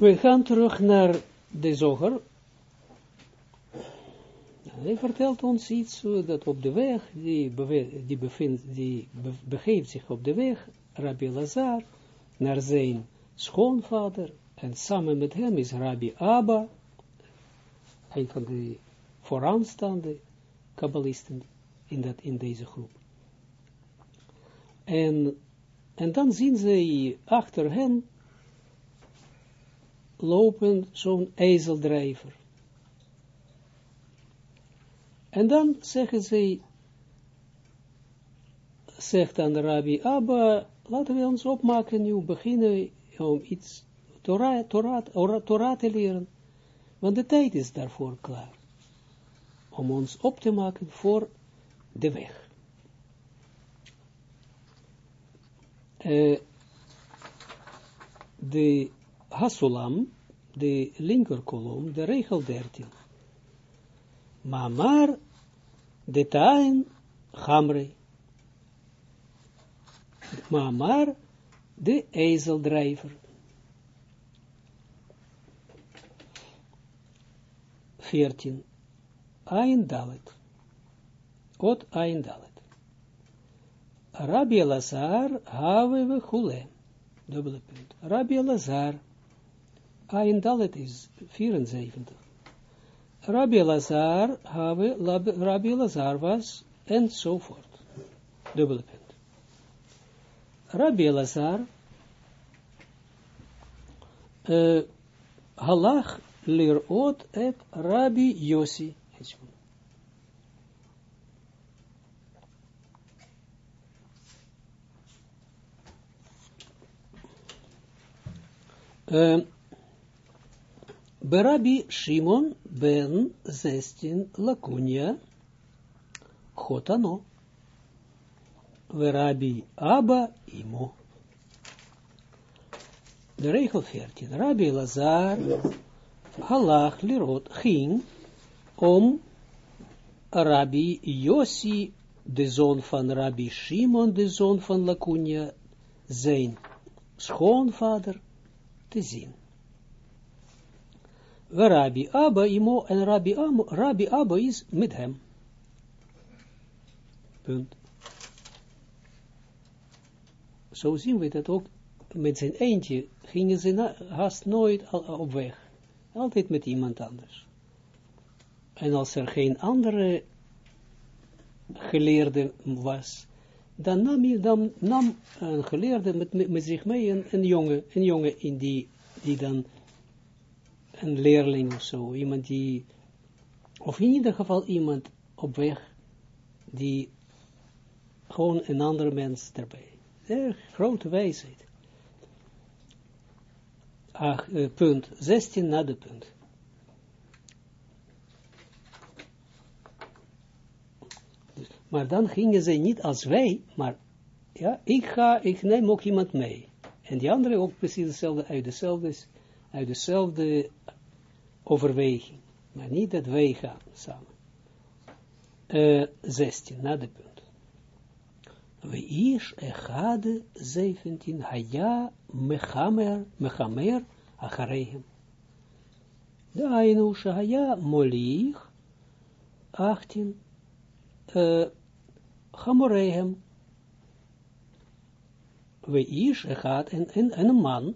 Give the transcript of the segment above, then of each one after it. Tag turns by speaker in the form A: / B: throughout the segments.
A: We gaan terug naar de zoger. Hij vertelt ons iets dat op de weg, die, die, bevindt, die begeeft zich op de weg, Rabbi Lazar, naar zijn schoonvader, en samen met hem is Rabbi Abba, een van de vooraanstaande kabbalisten in, dat, in deze groep. En, en dan zien ze achter hen lopen zo'n ezeldrijver. En dan zeggen ze, zegt dan de rabbi Abba, laten we ons opmaken nu, beginnen om iets Torah, Torah, Torah te leren. Want de tijd is daarvoor klaar. Om ons op te maken voor de weg. Uh, de Hasulam, de linkerkolom, de regel 13. Maar de tain hamre. Maar de ezeldrijver. 14. Ein Dalet. Ot Ein Dalet. Rabbi Lazar, have hule. Dubbele punt. Rabbi Lazar. Ein Dalet is 74. Rabbi Lazar, have, Rabbi Lazar was, enzovoort. Dubbele punt. Rabbi Lazar, uh, halach lirot et Rabbi Yossi. Uh, Berabi Shimon ben zestin lakunia chotano. Verabi Abba imo. De regel 14. Rabbi Lazar halach lirot ging om Rabbi Yossi, de zoon van Rabbi Shimon, de zoon van Lakunia, zijn schoonvader te zien. Rabbi Abba imo en Rabbi, Amo, Rabbi Abba is met hem. Punt. Zo zien we dat ook met zijn eentje gingen ze haast nooit op weg. Altijd met iemand anders. En als er geen andere geleerde was, dan nam, dan nam een geleerde met, met, zich mee een, een, jongen, een jongen in die, die dan een leerling of zo, iemand die, of in ieder geval iemand op weg, die gewoon een andere mens erbij. Erg grote wijsheid. Ach, uh, punt 16 na de punt. Maar dan gingen ze niet als wij, maar ja, ik ga, ik neem ook iemand mee. En die andere ook precies hetzelfde, uit dezelfde, uit dezelfde overweging. Maar niet dat wij gaan samen. Uh, 16, na de punt. We ish echade 17, haya mechamer, mechamer, acharehem. Dainu shahaya molich, 18, uh, chamorehem. We ish echad, en, en, en een man,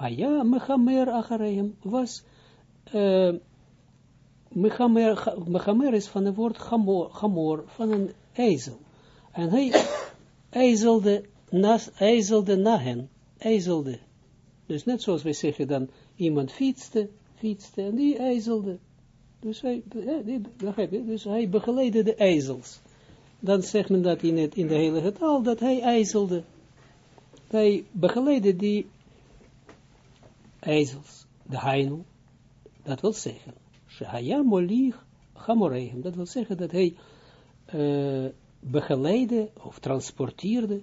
A: haya mechamer acharehem, was, uh, mechamer, is van het woord chamor van een ezel. En hij ijzelde, nas, ijzelde na hen, ijzelde. Dus net zoals wij zeggen dan, iemand fietste, fietste, en die ijzelde. Dus hij, dus hij begeleidde de ijzels. Dan zegt men dat in, het, in de hele taal, dat hij ijzelde. Hij begeleidde die ijzels, de heino. Dat wil zeggen, Shahaya molich hamorehem. Dat wil zeggen dat hij uh, begeleide of transporteerde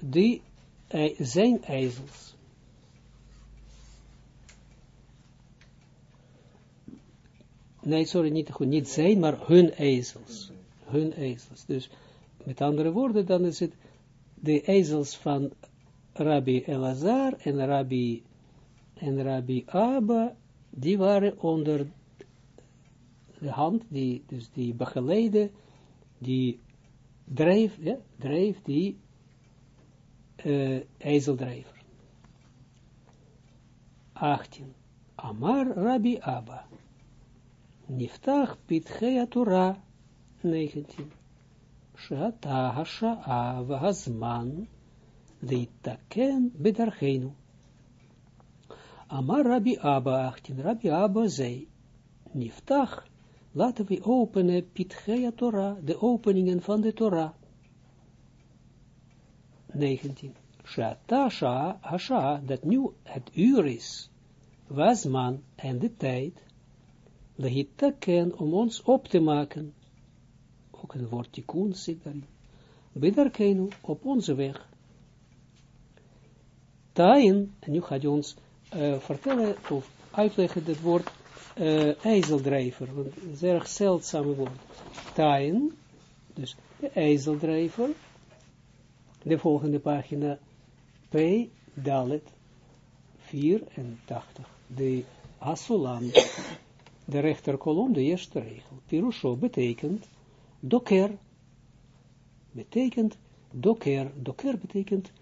A: die zijn ijzels. Nee, sorry, niet goed, niet zijn, maar hun ijzels. Hun ijzels. Dus met andere woorden, dan is het de ijzels van Rabbi Elazar en Rabbi, en Rabbi Abba, die waren onder de hand, die, dus die begeleide, die dreef, ja, dreef die uh, ezeldrijver. 18. Amar Rabbi Abba. Niftach pitchea Torah. 19. Shata hasha'a v'hazman leitaken bedarchenu. Amar Rabbi Abba 18. Rabbi Abba zei, Niftach, laten we openen pitchea Torah, de openingen van de Torah. 19. Shata hasha, dat nu het uur is, was man en de tijd, lehitaken om ons op te maken, ook een woord tikkun zit daarin, bedarkenu, op onze weg. Tain, en nu gaat hij ons uh, vertellen of uitleggen het woord uh, ijzeldrijver, een erg zeldzame woord. Tain, dus de ijzeldrijver, de volgende pagina, P, Dalet, 84 de Hasulam, de rechterkolom, de eerste regel. Pirusho betekent doker, betekent doker, doker betekent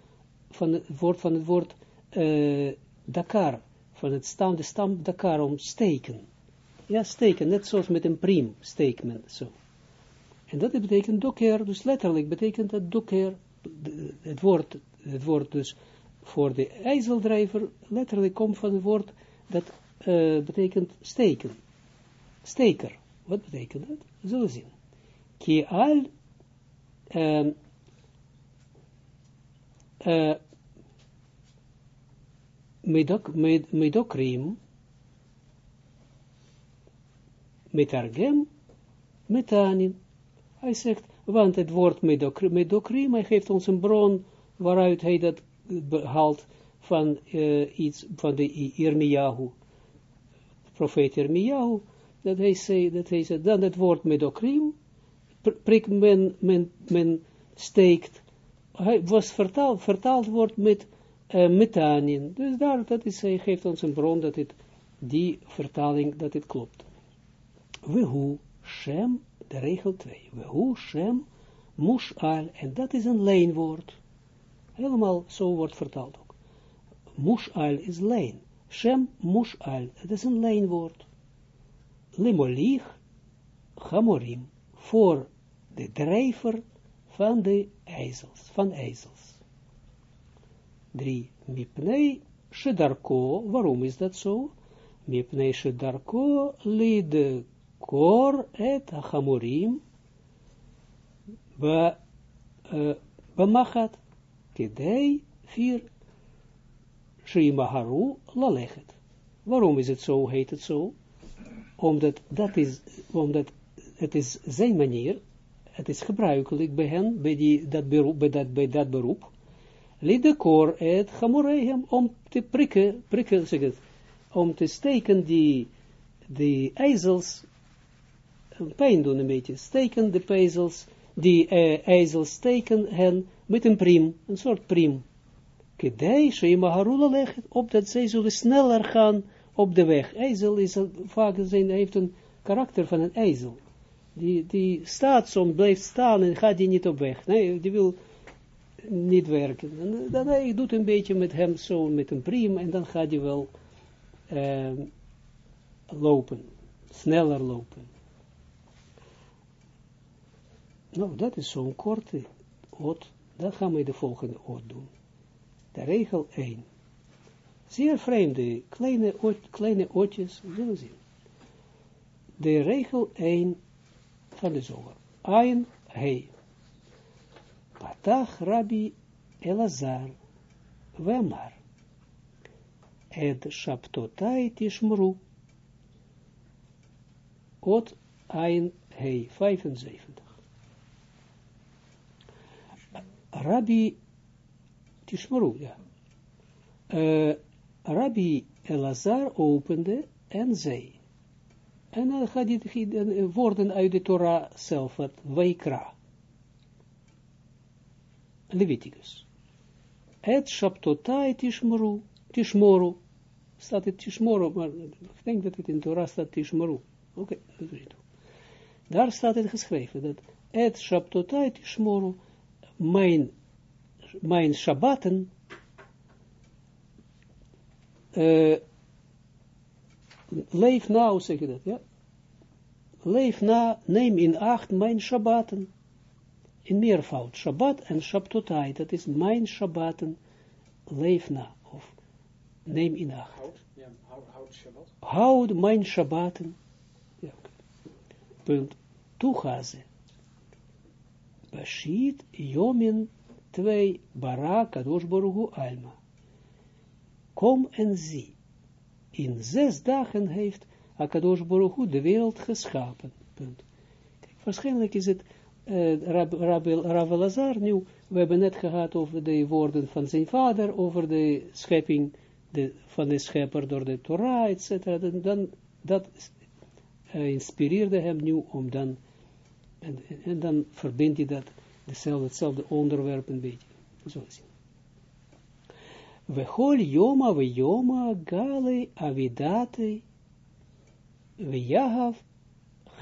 A: van het woord van het woord uh, Dakar, van het stam, de stam Dakar om steken. Ja, steken, net zoals met een priem men zo. En dat betekent doker, dus letterlijk betekent dat doker, het woord, het woord dus voor de ijzeldrijver letterlijk komt van het woord dat uh, betekent steken. Steker. Wat betekent dat? We zullen zien. Ki al uh, uh, medok, med, medokrim metargem metanin. Hij zegt, want het woord medokrim, medokrim hij geeft ons een bron waaruit hij dat behaald van uh, iets van de Irmiyahu, profeet Irmiyahu, dat hij zei, dat hij zei, dan het woord medokrim, prik men, men, men steekt, was vertaald, vertaald wordt met uh, metanin, dus daar, dat is, hij geeft ons een bron dat het, die vertaling, dat het klopt. We hoe, Shem, de regel 2, we hoe, Shem, mushal, en dat is een leenwoord, helemaal zo wordt vertaald ook. Mushal is leen. Shem mushal, het is een leenwoord. Limolich, Hamorim, voor de drijver van de ijzels, van ijzels. 3. Mipnei shedarko, waarom is dat zo? Mipnei shedarko lid kor et hamorim ba, uh, bamachat, kedei, vier, Shimaharu lalechet. Waarom is het zo, heet het zo? Omdat dat is, omdat het is zijn manier, het is gebruikelijk bij hen, bij, die, dat, beroep, bij, dat, bij dat beroep, lidekor et chamorehem, om te prikken, prikken zeg het, om te steken die, die ijzels, pijn doen een beetje, steken de ijzels, die uh, steken hen met een priem, een soort priem. Kedai, Shema Harula leggen, opdat zij zullen sneller gaan op de weg. IJzel is vaak zijn, heeft een karakter van een ijzel. Die, die staat zo, blijft staan en gaat die niet op weg. Nee, die wil niet werken. En dan hij doet een beetje met hem zo, met een priem, en dan gaat hij wel uh, lopen. Sneller lopen. Nou, dat is zo'n korte oot. Dan gaan we de volgende oot doen. De regel 1. Zeer vreemde, kleine, kleine ootjes, zullen zien. De regel 1 van de zoger. Hei. Patach Rabbi Elazar, Wemar. Et Shaptotai Tishmru. Ot Ein, hei, 75. Rabbi Tishmaru, ja. Uh, Rabbi Elazar opende en zei. En dan gaat dit woorden uit de Torah zelf, wat Vaikra. Leviticus. et Shabtotai tishmoru, tishmoru, staat het tishmoru, maar ik denk dat het in Torah staat tishmoru. Oké, dat is het. Daar staat het geschreven, dat et Shabtotai tishmoru, mijn, mijn Shabbaten, uh, leef nou, zeg je dat, ja? Leef na, neem in acht mijn Shabbaten, in meervoud, Shabbat en Shabtotai, dat is mijn Shabbaten, leef na, of neem in acht. Houd, ja, houd, houd Shabbat. Houd mijn Shabbaten, ja, punt, toegaze. Bashit, Yomin, 2, Barak, Kadosh Barugu, Alma. Kom en zie. In zes dagen heeft Akadosh Baruch de wereld geschapen. Punt. Waarschijnlijk is het uh, Rab, Lazar nu, we hebben net gehad over de woorden van zijn vader, over de schepping de, van de schepper door de Torah, etc. Dan, dat uh, inspireerde hem nu om dan, en, en dan verbindt hij dat, hetzelfde onderwerp een beetje. Zo. We hol yoma we yoma gale avidate we jahav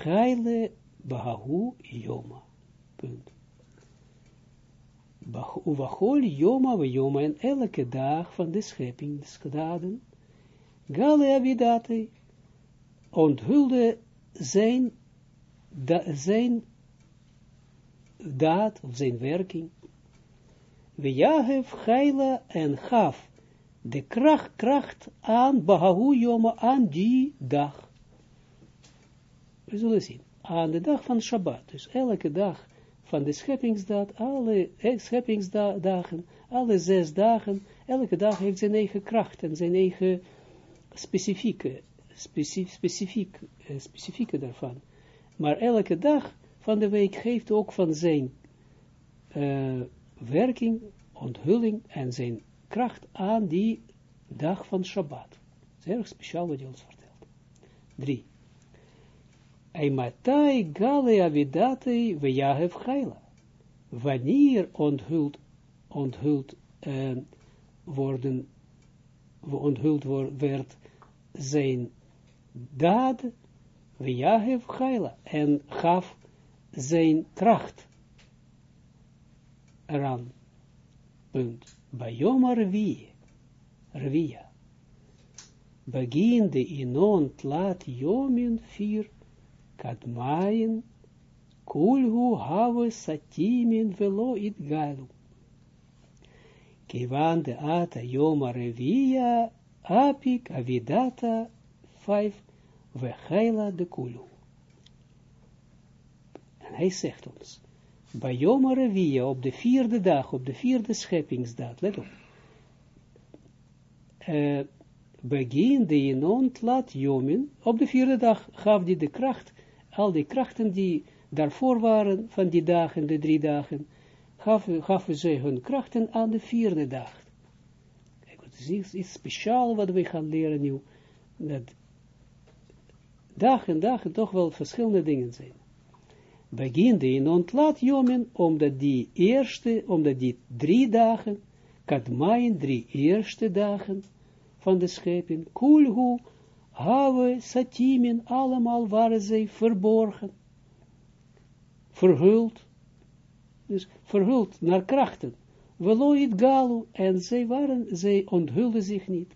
A: geile bahu yoma. Punt. Uvachol yoma we yoma en elke dag van de scheppingsdaden, gale avidate, onthulde zijn, zijn daad, of zijn werking, we jahev geila en gaf de kracht, kracht aan Bahahu Yoma, aan die dag. We zullen zien, aan de dag van Shabbat, dus elke dag van de scheppingsdag, alle scheppingsdagen, alle zes dagen, elke dag heeft zijn eigen kracht en zijn eigen specifieke, specif, specifiek, specifieke daarvan. Maar elke dag van de week geeft ook van zijn uh, werking, onthulling en zijn kracht aan die dag van Shabbat. Zeer speciaal wat hij ons vertelt. 3. Eimatai gale avidate vejahev geila. Wanneer onthuld, onthuld uh, worden, onthuld werd zijn daad, vejahev geila, en gaf zijn kracht eraan. Punt. Bayoma Revie. Revia. Begin de inon tlat jomin vier kadmaien kulhu have satimin velo it galu. Kivan de ata yoma revia apik avidata vijf vechaila de kulu. En hij zegt ons, bij Yom Revia, op de vierde dag, op de vierde scheppingsdag, let op. Uh, begin de Inon Tlat Jomin, op de vierde dag gaf hij de kracht, al die krachten die daarvoor waren, van die dagen, de drie dagen, gaven, gaven ze hun krachten aan de vierde dag. Kijk, het is iets speciaals wat we gaan leren nu, dat dag en dag toch wel verschillende dingen zijn begint in ontlaat jomen, omdat die eerste, omdat die drie dagen, kadmaien, drie eerste dagen van de schepping, kulhu, have, satimin, allemaal waren zij verborgen, verhuld, dus verhuld naar krachten, veloid galu, en zij waren, zij onthulden zich niet.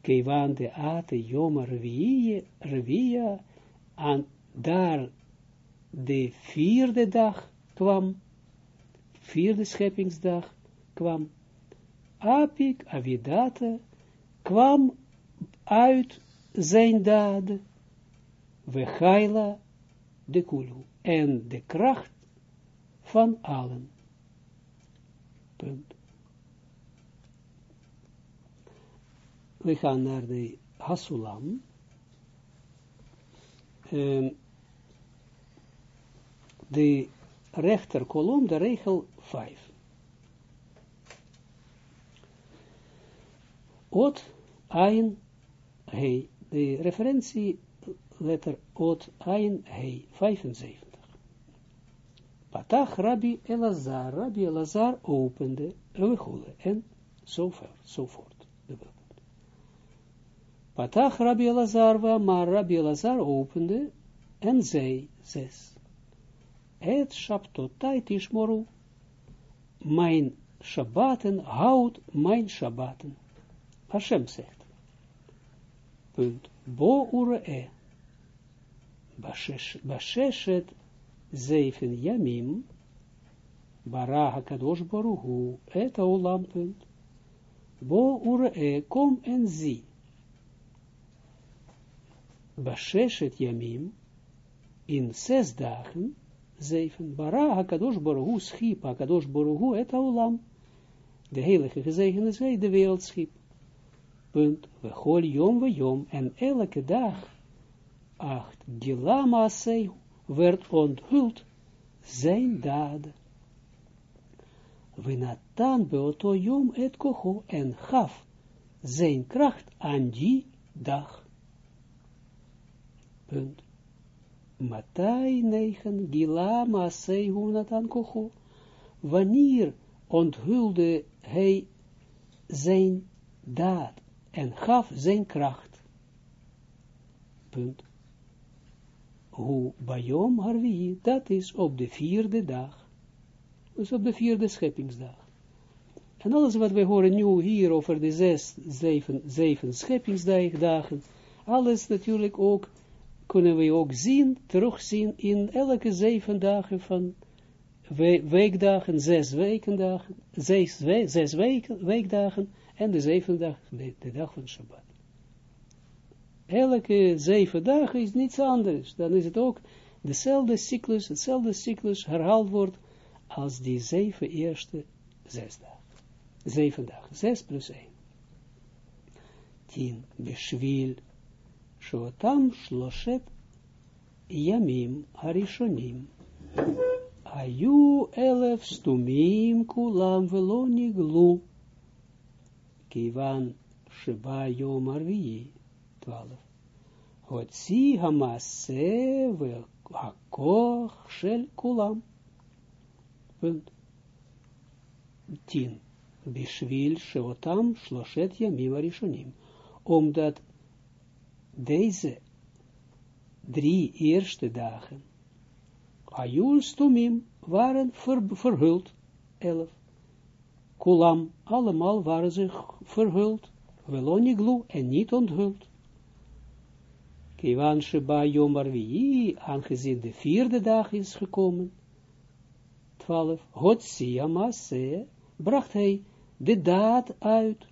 A: Kevan de ate joma revia, aan daar de vierde dag kwam, vierde scheppingsdag kwam, Apik, Avidata, kwam uit zijn daad, Vechaila, de Kulu, en de kracht van allen. We gaan naar de Hasulam. En de rechterkolom, de regel 5. Ot, ein, hei. De referentie letter ot, ein, hei, 75. Patach Rabbi Elazar, Rabbi Elazar opende, en zo voort. Patach Rabbi Elazar, maar Rabbi Elazar opende, en zei, zes, het Shabtotai Tishmoru, mijn Shabbaten, houd mijn Shabbaten. Hashem zegt. Punt. Bo ure e. Basheshet zeven yamim, bara hakadosh baruhu, et olam punt. Bo ure e, kom en zie. Basheshet yamim, in zes dagen, zeven, bara hakadosh baruhu, schiep hakadosh baruhu, et olam. De heilige gezegende zij de wereld schiep. Punt. We gol jom we jom, en elke dag, acht, gilama sei, werd onthuld zijn daden. We natan beoto jom et kocho, en gaf zijn kracht aan die dag. Punt. Matai negen, gilama sei, natan kocho. Wanneer onthulde hij zijn daad en gaf zijn kracht. Punt. Hoe Bayom Harvi, dat is op de vierde dag. Dus op de vierde scheppingsdag. En alles wat we horen nu hier over de zes, zeven, zeven scheppingsdagen, alles natuurlijk ook, kunnen we ook zien, terugzien in elke zeven dagen van weekdagen, zes wekendagen, zes, zes weken, weekdagen, en de zevende dag, de, de dag van Shabbat. Elke zeven dagen is niets anders. Dan is het ook dezelfde cyclus, hetzelfde cyclus herhaald wordt als die zeven eerste zes dagen. Zeven dagen, zes plus één. Tien, beshvil, shotam shloshet yamim harishonim. Ayu elef stumim kulam veloni glu. Kivan Sheba Yom Arviyi, 12. Hotzi Hamase Hakoch Shel Kulam. 10. Bishvil Sheotam Shloshet Yamim Arishonim. Deze drie eerste dagen Ayul Stumim waren ver, verhuld. 11 kulam, allemaal waren ze verhuld, veloniglu en niet onthuld. Kivan Sheba aangezien de vierde dag is gekomen, 12, Hotsia Masse, bracht hij de daad uit,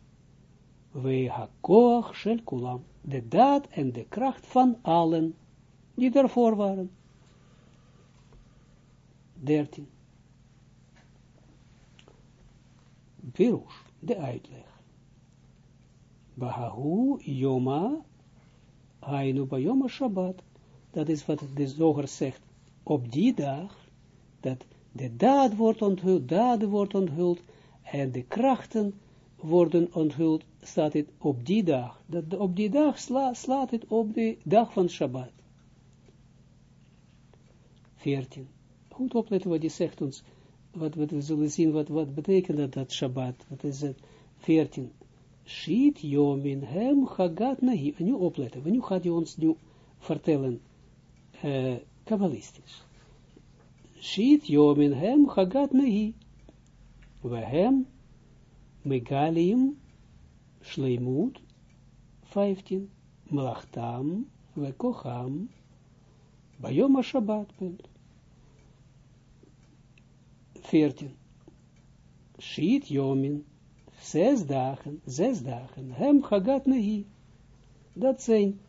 A: we hakoach shel kulam, de daad en de kracht van allen, die daarvoor waren. 13. Pirush, de uitleg. Bahahu Yoma, Hainu Bayoma Shabbat. Dat is wat de zoger zegt. Op die dag, dat de daad wordt onthuld, daad wordt onthuld, en de krachten worden onthuld, staat het op die dag. Dat op die dag sla, slaat het op de dag van Shabbat. 14. Goed opletten wat hij zegt ons wat, we zullen zien, wat, wat betekent dat, dat Shabbat, wat is het, 14, Shit Yomin hem Hagat Nahi, en nu opletten, nu gaat hij ons nu vertellen, uh, kabbalistisch. Shit Yomin hem Hagat Nahi, we hem Megalim Shleimut, 15, Mlachtam, we Kocham, Bayom Shabbat, punt. 14. Schiet Jomin, zes dagen, zes dagen, hem Hagat Nehi. Dat zijn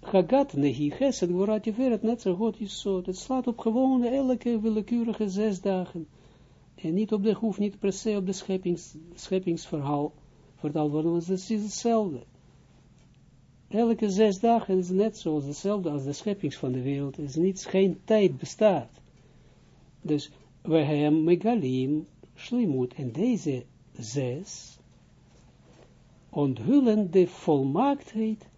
A: Hagat Nehi, Gesed, Gorat Jeveret, net zo goed is zo. Het slaat op gewone, elke willekeurige zes dagen. En niet op de, hoeft niet per se op de scheppings, scheppingsverhaal vertaald worden, want het is hetzelfde. Elke zes dagen is net zoals hetzelfde als de scheppings van de wereld. Er is niet, geen tijd bestaat. Dus we hem megalim shlimut. En deze zes onthullen de volmaaktheid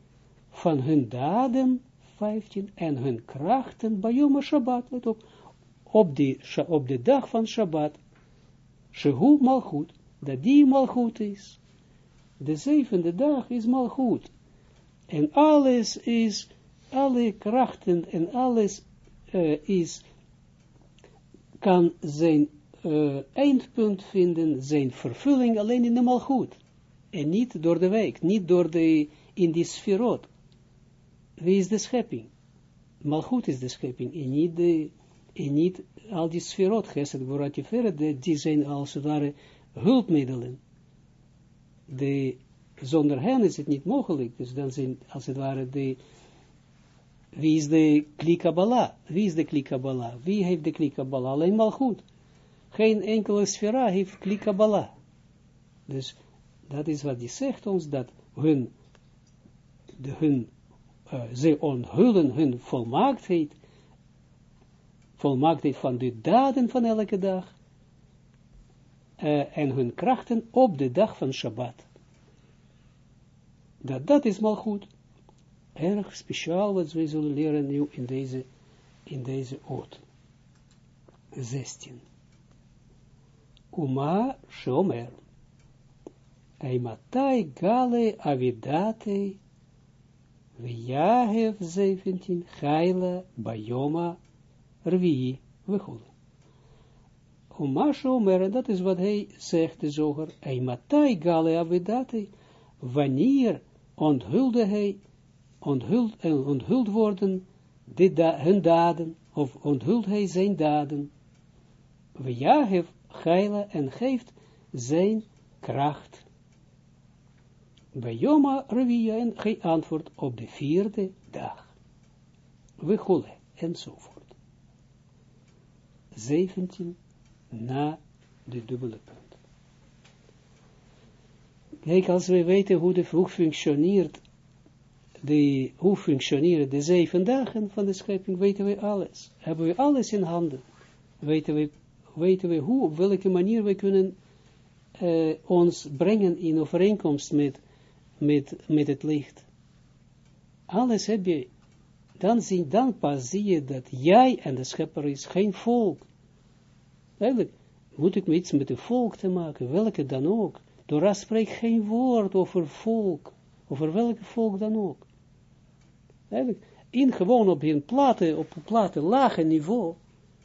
A: van hun daden, 15, en hun krachten bij Yom Shabbat, op, op de dag van Shabbat, Shehu Malchut, dat die Malchut is. De zevende dag is Malchut. En alles is, alle krachten en alles uh, is, kan zijn uh, eindpunt vinden, zijn vervulling alleen in de Malchut. En niet door de week, niet door de, in die sferot. Wie is de schepping? Malchut is de schepping, en niet, de, en niet al die sferot, gesed, boratiferet, die zijn als het ware hulpmiddelen. De, zonder hen is het niet mogelijk, dus dan zijn als het ware de, wie is de klikabala? Wie is de klikabala? Wie heeft de klikabala? Alleen Malchut. Geen enkele sfera heeft klikabala. Dus dat is wat hij zegt ons, dat hun, de, hun uh, ze onthullen hun volmaaktheid, volmaaktheid van de daden van elke dag, uh, en hun krachten op de dag van Shabbat. Dat, dat is mal goed. Erg speciaal wat wij zullen leren nu in deze, in deze oot. 16. Uma shomer. Eimatai gale avidate V'yahev 17, Chaila, Bayoma, Rvii, Vechule. Umasho Omer, dat is wat hij zegt, de zoger, Eimatai Gale Avedate, wanneer onthulde hij, onthuld, en onthuld worden de da, hun daden, of onthult hij zijn daden, V'yahev Chaila, en geeft zijn kracht bij Joma Revia en hij antwoord op de vierde dag. We enzovoort. 17 na de dubbele punt. Kijk, als we weten hoe, de, hoe functioneert de, hoe functioneren de zeven dagen van de schepping, weten we alles. Hebben we alles in handen. Weten we, weten we hoe, op welke manier we kunnen uh, ons brengen in overeenkomst met met, met het licht. Alles heb je, dan, zie, dan pas zie je dat jij en de schepper is geen volk. Eigenlijk moet ik iets met de volk te maken, welke dan ook. Torah spreekt geen woord over volk, over welke volk dan ook. Eigenlijk, in gewoon op een plate, op een lage niveau,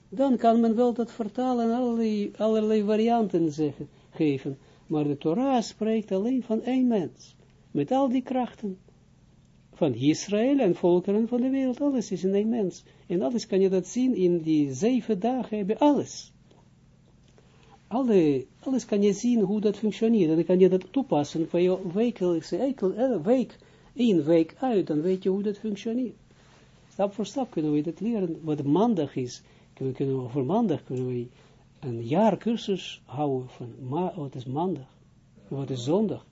A: dan kan men wel dat vertalen en allerlei, allerlei varianten zeggen, geven. Maar de Torah spreekt alleen van één mens met al die krachten van Israël en volkeren van de wereld, alles is in een mens. En alles kan je dat zien in die zeven dagen, hebben alles. Alle, alles kan je zien hoe dat functioneert, en dan kan je dat toepassen voor je wekelijkse, week in, week uit, dan weet je hoe dat functioneert. Stap voor stap kunnen we dat leren, wat maandag is, kunnen we, kunnen voor maandag kunnen we een jaar cursus houden van, wat is maandag, wat is zondag,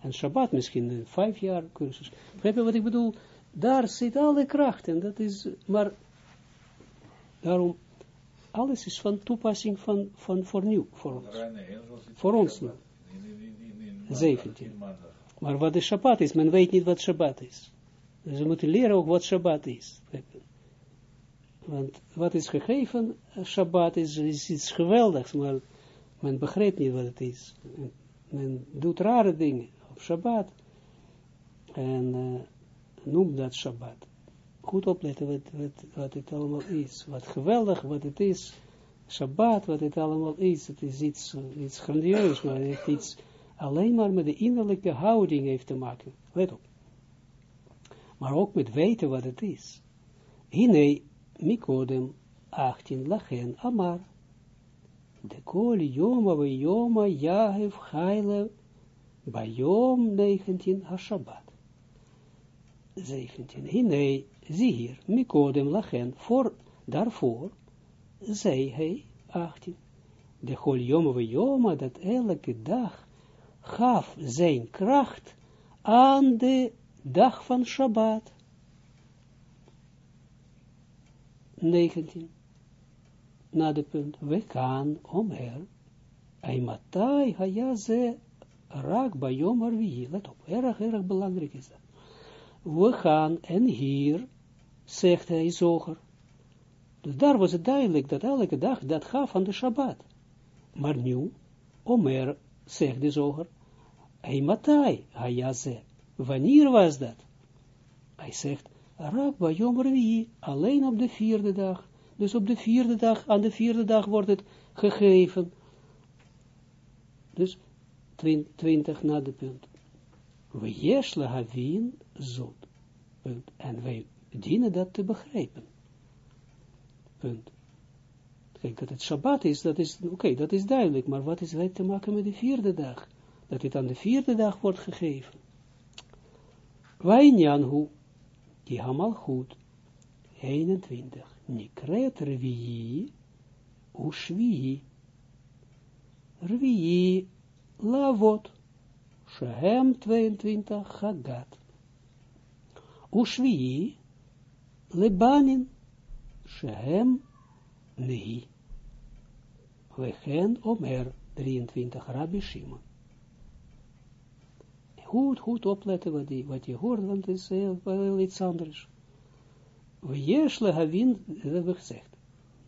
A: en Shabbat misschien een vijf jaar cursus. Begrijp je wat ik bedoel? Daar zit alle kracht en dat is, maar daarom, alles is van toepassing van, van voor nieuw, voor ons. Voor ons nu. 17. Maar wat de Shabbat is, men weet niet wat Shabbat is. Dus we moeten leren ook wat Shabbat is. Want wat is gegeven, Shabbat is, is iets geweldigs, maar men begrijpt niet wat het is. Men doet rare dingen. Shabbat. En uh, noem dat Shabbat. Goed opletten wat, het allemaal is. Wat geweldig wat het is. Shabbat, wat het allemaal is. Het is iets, iets grandieus, maar het heeft iets alleen maar met de innerlijke houding heeft te maken. Let op. Maar ook met weten wat het is. Hine, Mikodem, 18, Lachen, Amar. De kol yoma we yahev chayle Bayom 19 Hashabbat. 17. Hine, zie hier, Mikodem lachen, voor, daarvoor, zei hij, 18. De Chol Yom dat elke dag gaf zijn kracht aan de dag van Shabbat. 19. Na de punt, we gaan omher, Aimatai hayaze Raak bij Yom Arvihi. Let op, erg, erg belangrijk is dat. We gaan, en hier, zegt hij zoger, Dus daar was het duidelijk dat elke dag dat gaf aan de Shabbat. Maar nu, Omer, zegt de zoger, hij matai, hij Wanneer was dat? Hij zegt, Rabba Yom Revi, alleen op de vierde dag. Dus op de vierde dag, aan de vierde dag wordt het gegeven. Dus 20 na de punt. We jesle havien zot. Punt. En wij dienen dat te begrijpen. Punt. Kijk, dat het Shabbat is, dat is, oké, dat is duidelijk, maar wat is het te maken met de vierde dag? Dat het aan de vierde dag wordt gegeven. Wijnjanhu, die hamal goed, 21, Nikret Revii, Ushvii, Revii, Lavot, Shehem 22, Hagat, Ushvii, Lebanin, Shehem Nehi. Wechen Omer 23, Rabbi Shimon. Goed, goed opletten wat, die, wat je hoort, want het is heel iets anders. We jesle hebben we gezegd.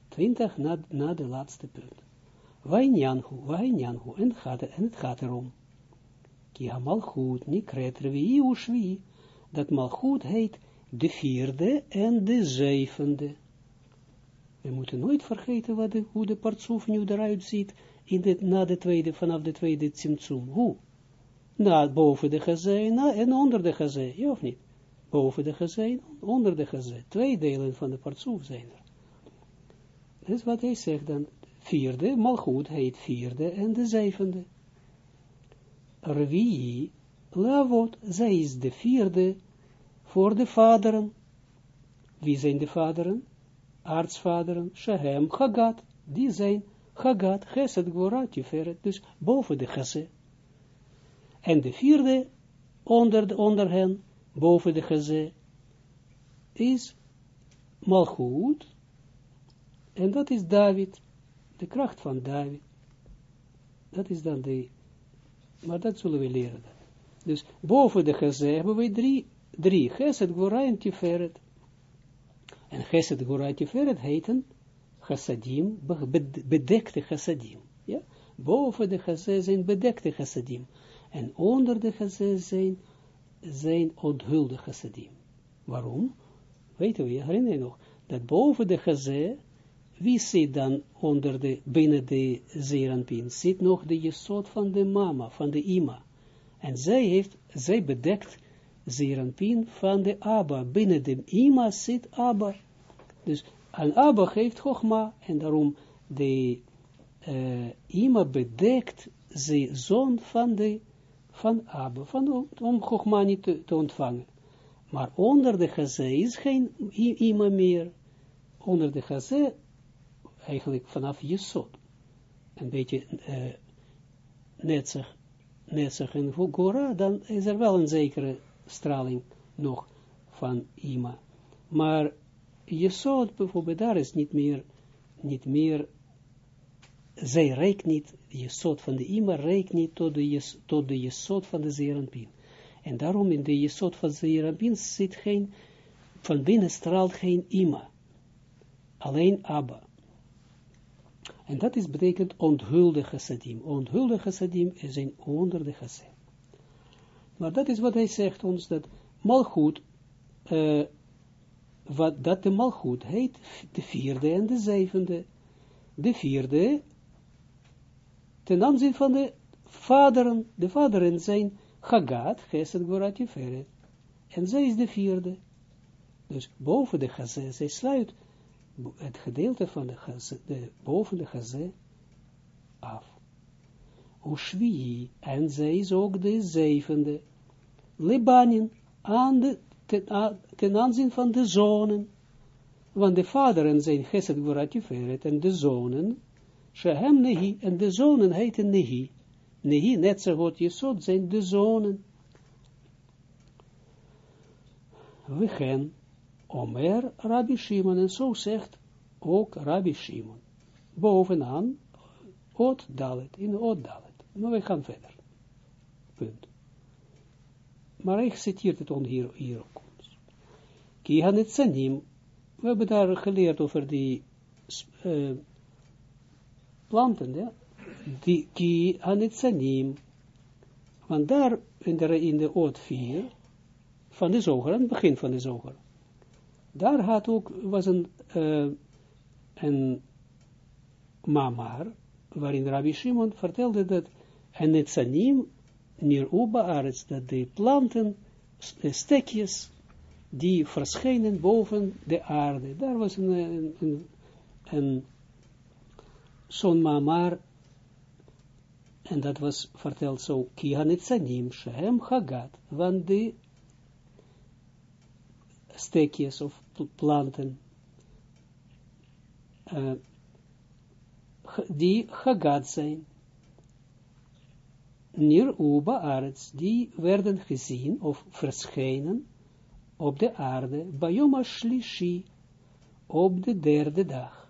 A: 20 na, na de laatste punt. Wijnjanhu, wijnjanhu, en gaat, en het gaat erom. Ki malchut, nikret revi ushvi, dat malchut heet de vierde en de zevende. We moeten nooit vergeten wat de, hoe de partsoef nu eruit ziet in de, na de tweede, vanaf de tweede tsimtsum. Hoe? Na, boven de gezee en onder de gezee, ja of niet? Boven de gezee, onder de gezee. Twee delen van de partsoef zijn er. Dat is wat hij zegt dan. Vierde, malgoed heet vierde en de zevende. Rvii, lavot, zij is de vierde voor de vaderen. Wie zijn de vaderen? aartsvaderen, Shehem, Chagat, die zijn Chagat, Gvora, Tiferet, dus boven de Chase. En de vierde, onder, de, onder hen, boven de Chase, is Malchut, en dat is David, de kracht van David. Dat is dan de, maar dat zullen we leren. Dus boven de Chase hebben we drie, drie, Geset, Gvora en Tiferet. En Gesed Gorat Tiferet heten chassadim, bedekte chassadim. Ja? Boven de chassid zijn bedekte chassadim. En onder de chassid zijn, zijn onthulde chassadim. Waarom? Weten we, herinner je nog, dat boven de chassid, wie zit dan onder de, binnen de zeranpin? Zit nog de jesot van de mama, van de ima. En zij heeft, zij bedekt zeranpin van de Abba. Binnen de ima zit Abba. Dus een Abba geeft Chogma en daarom de uh, ima bedekt de zoon van de van Abba, van, om Chogma niet te, ontvangen. Maar onder de gazé is geen ima meer. Onder de gazé, eigenlijk vanaf Jesod. Een beetje uh, netzig, netzig en Gora, dan is er wel een zekere straling nog van ima. Maar Jesod bijvoorbeeld, daar is niet meer, niet meer, zij reikt niet, Jesod van de Ima reikt niet tot de, jes, tot de Jesod van de Zeranpin. En daarom in de Jesod van de Zeranpin zit geen, van binnen straalt geen Ima. Alleen Abba. En dat is betekent onthulde chassadim. Onthulde chassadim zijn onder de chassadim. Maar dat is wat hij zegt ons, dat malgoed, uh, wat dat de malgoed heet, de vierde en de zevende. De vierde, ten aanzien van de vaderen, de vaderen zijn Chagat, Gesed, Gorat. En zij is de vierde. Dus boven de Chazé, zij sluit het gedeelte van de de, boven de Chazé af. Ushvi, en zij is ook de zevende. Libanin, aan de ten, aanzien van de zonen. Want de vaderen zijn Gesed Gvoratiferet en de zonen, Shehem Nehi, en de zonen heten Nehi. Nehi, net zo wat Jesod, zijn de zonen. We gaan Omer Rabbi Shimon, en zo zegt ook Rabbi Shimon. Bovenaan, Ot Dalet, in Ot Dalet. Maar we gaan verder. Punt. Maar ik citeer het on hier, hier ook. Ki hanetzanim we hebben daar geleerd over die uh, planten, ja, die ki anitzanim, want daar in de, in de oot 4 van de zoger, aan het begin van de zoger, daar had ook, was een, uh, een mamar, waarin Rabbi Shimon vertelde dat en het sanim, neer Uba dat de planten, stekjes, die verschijnen boven de aarde. Daar was een, een, een, een zo'n mamar, en dat was verteld zo, ki hanetzanim, shehem hagat, want de stekjes of planten, die hagat zijn, Nir Uba Arets, die werden gezien of verschijnen op de aarde, Bayoma Shlishi, op de derde dag.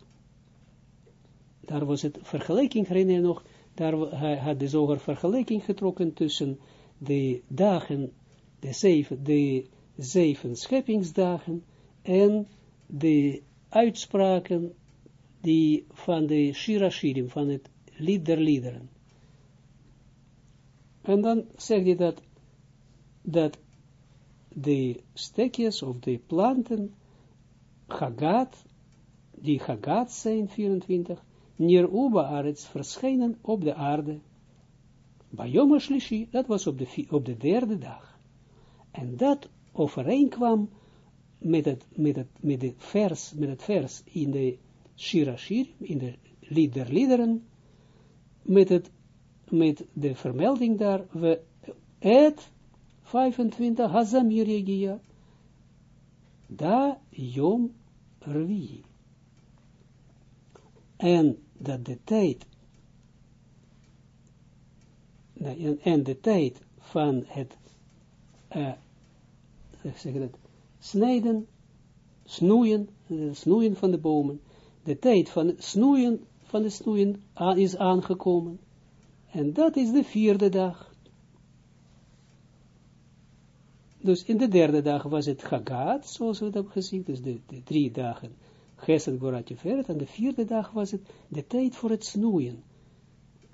A: Daar was het vergelijking, herinner nog, daar had de zoger vergelijking getrokken tussen de dagen, de zeven, de zeven scheppingsdagen en de uitspraken die van de Shirashirim, van het lied der liederen. En dan zegt hij dat, dat de stekjes of de planten, Hagat, die Hagat zijn, 24, Nier Uba Arets verschijnen op de aarde. Bij dat was op de, op de derde dag. En dat overeenkwam met het, met het, met het vers, met het vers in de Shirashir, in de lied der liederen, met, het, met de vermelding daar, we, het 25, Hazamir Yegia, da Yom Rvi. En dat de tijd, en de tijd van het, uh, zeg dat, snijden, snoeien, snoeien van de bomen, de tijd van snoeien, van de snoeien is aangekomen. En dat is de vierde dag. Dus in de derde dag was het Hagat, zoals we dat hebben gezien, dus de, drie dagen Gesed Goratje Veret, en de vierde dag was het de tijd voor het snoeien.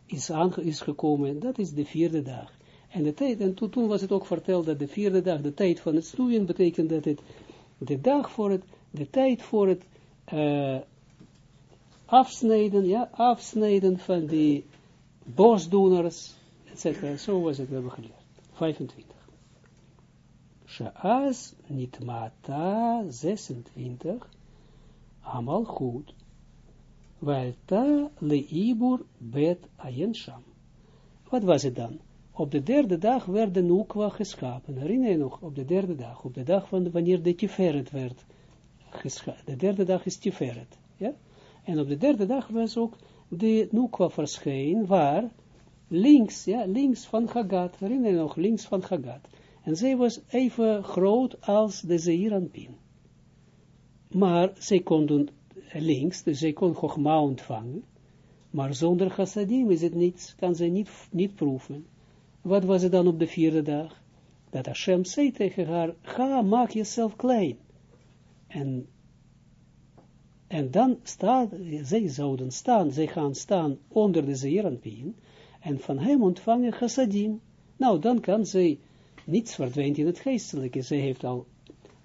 A: Is, aange, is gekomen, dat is de vierde dag. En de tijd, en toen, was het ook verteld dat de vierde dag, de tijd van het snoeien, betekent dat het de dag voor het, de tijd voor het uh, afsnijden, ja, afsnijden van die bosdoeners, etc. Zo was het, we hebben geleerd. 25. Shaaz nitmata 26. Amal goed. Walta leibur bet ayensham. Wat was het dan? Op de derde dag werd de Nukwa geschapen. Herinner je nog? Op de derde dag. Op de dag van wanneer de Tiferet werd geschapen. De derde dag is Tiferet. Ja? En op de derde dag was ook de Nukwa verscheen, waar links, ja, links van Hagat. Herinner je nog? Links van Hagat. En zij was even groot als de Zeeranpin. Maar zij kon doen links, dus zij kon Chogma ontvangen. Maar zonder chassadim is het niets, kan zij niet, niet proeven. Wat was het dan op de vierde dag? Dat Hashem zei tegen haar, ga, maak jezelf klein. En, en dan staat, zij zouden staan, zij gaan staan onder de Zeeranpien, en van hem ontvangen chassadim. Nou, dan kan zij, niets verdwijnt in het geestelijke. Zij heeft al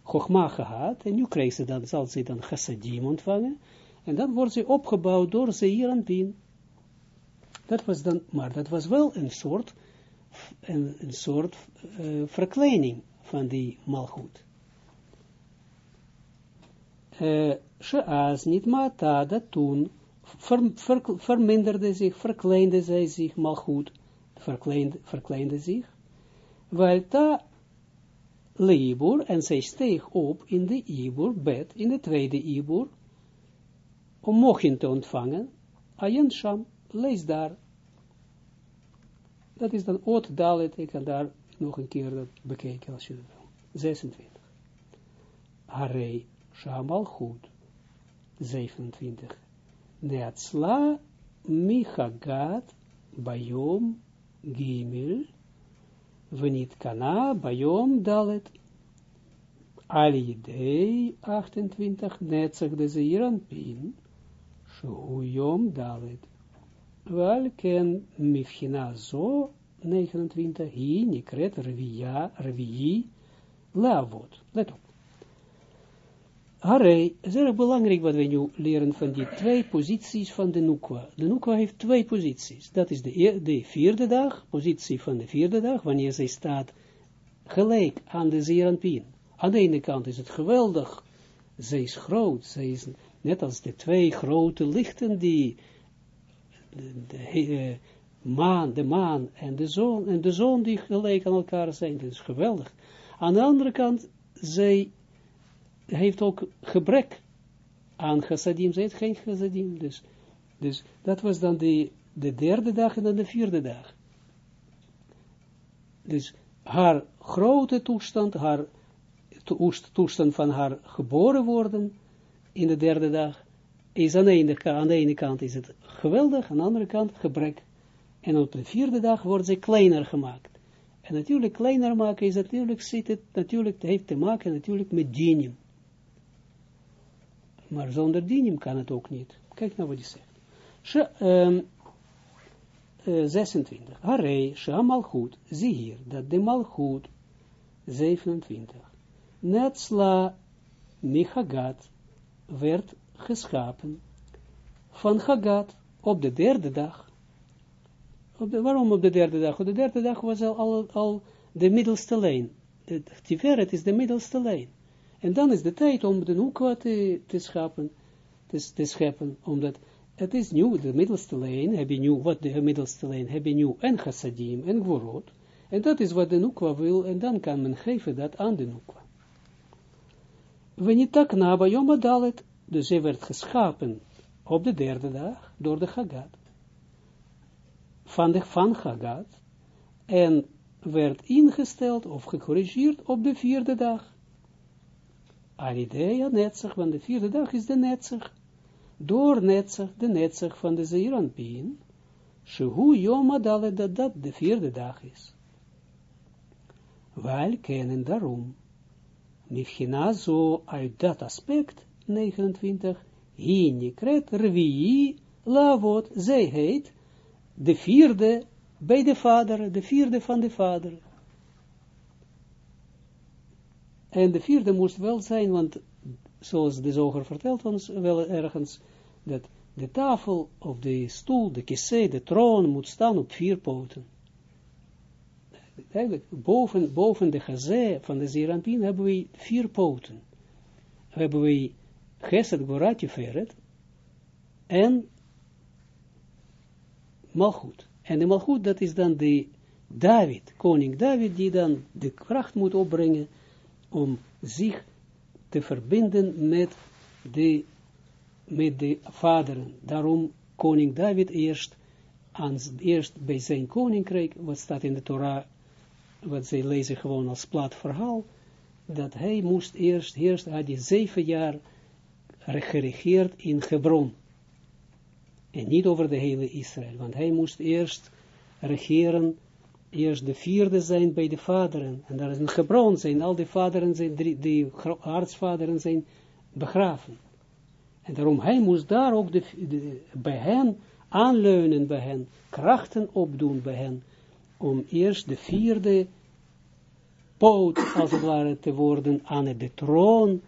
A: Chogma gehad, en nu krijgt ze dan, zal ze dan chassadim ontvangen, en dan wordt ze opgebouwd door Zeeranpien. Dat was dan, maar dat was wel een soort een, een soort uh, verkleining van die malgoed. Uh, Sheaz niet mata, dat toen ver, ver, verminderde zich, verkleinde zij zich malgoed, verkleinde, verkleinde zich, Walta Leibur, en zij steeg op in de Ibur, bed, in de tweede Ibur, om mogen te ontvangen, Ayen Sham, lees daar, dat is dan Oot Dalet, ik kan daar nog een keer dat bekijken als je dat wil. 26. Harei Shamal Goed. 27. Neatsla Michagat Bayom Gimel Venit Kana Bayom Dalet Alidei 28 netzach de zeiran pin, shu yom dalet. Wel ken zo 29 hi nikret revia revii lavot. Let op. Harei, is erg belangrijk wat we nu leren van die twee posities van de Nukwa. De Nukwa heeft twee posities. Dat is de, de vierde dag, positie van de vierde dag, wanneer zij staat gelijk aan de Zeranpien. Aan de ene kant is het geweldig, zij is groot, zij is net als de twee grote lichten die de, de, de maan, de maan en de zon, en de zon die gelijk aan elkaar zijn, dat is geweldig. Aan de andere kant, zij heeft ook gebrek aan chassadim, zij heeft geen chassadim, dus, dus dat was dan de, de derde dag en dan de vierde dag. Dus haar grote toestand, haar toestand van haar geboren worden in de derde dag, is aan de, ene, aan de ene kant is het geweldig, aan de andere kant gebrek. En op de vierde dag wordt ze kleiner gemaakt. En natuurlijk kleiner maken is natuurlijk, zit het, natuurlijk heeft te maken natuurlijk met dinim. Maar zonder dinim kan het ook niet. Kijk nou wat hij zegt. She, um, uh, 26. Harei, Shea Malchut, zie hier, dat de Malchut, 27. Netsla Michagat werd geschapen van Hagat op de derde dag. Op de, waarom op de derde dag? Op de derde dag was al, al, de middelste lijn. De Tiferet is de middelste lijn. En dan is de tijd om de Nukwa te, te, schapen, te, te scheppen, omdat het is nu, de middelste lijn, heb je nu, wat de middelste lijn, heb je nu en chassadim en gvorot, en dat is wat de Nukwa wil, en dan kan men geven dat aan de Nukwa. Venitak naba yom adalet, dus hij werd geschapen op de derde dag door de Hagat. Van de van Hagat. En werd ingesteld of gecorrigeerd op de vierde dag. Aridea netzig, want de vierde dag is de netzig. Door netzig, de netzig van de Zeeranpien. Shehu yom adalet, dat dat de vierde dag is. Wij kennen daarom Mifchina zo uit dat aspect, 29, Hinikret Rvii Lavot, zij heet de vierde bij de vader, de vierde van de vader. En de vierde moest wel zijn, want zoals de zoger vertelt ons wel ergens, dat de tafel of de stoel, de kisse, de troon moet staan op vier poten eigenlijk boven, boven de gazé van de Zerampin hebben we vier poten. Hebben we Geset Goratje Feret en Malchut. En de Malchut, dat is dan de David, koning David, die dan de kracht moet opbrengen om zich te verbinden met de, met de vaderen. Daarom koning David eerst, aan, eerst bij zijn koninkrijk, wat staat in de Torah, wat zij lezen gewoon als plat verhaal, dat hij moest eerst, eerst had hij zeven jaar geregeerd in Hebron. En niet over de hele Israël, want hij moest eerst regeren, eerst de vierde zijn bij de vaderen. En daar is een Hebron zijn, al die vaderen zijn, drie, die artsvaderen zijn begraven. En daarom, hij moest daar ook de, bij hen aanleunen, bij hen krachten opdoen bij hen, om eerst de vierde poot, als het ware, te worden aan de troon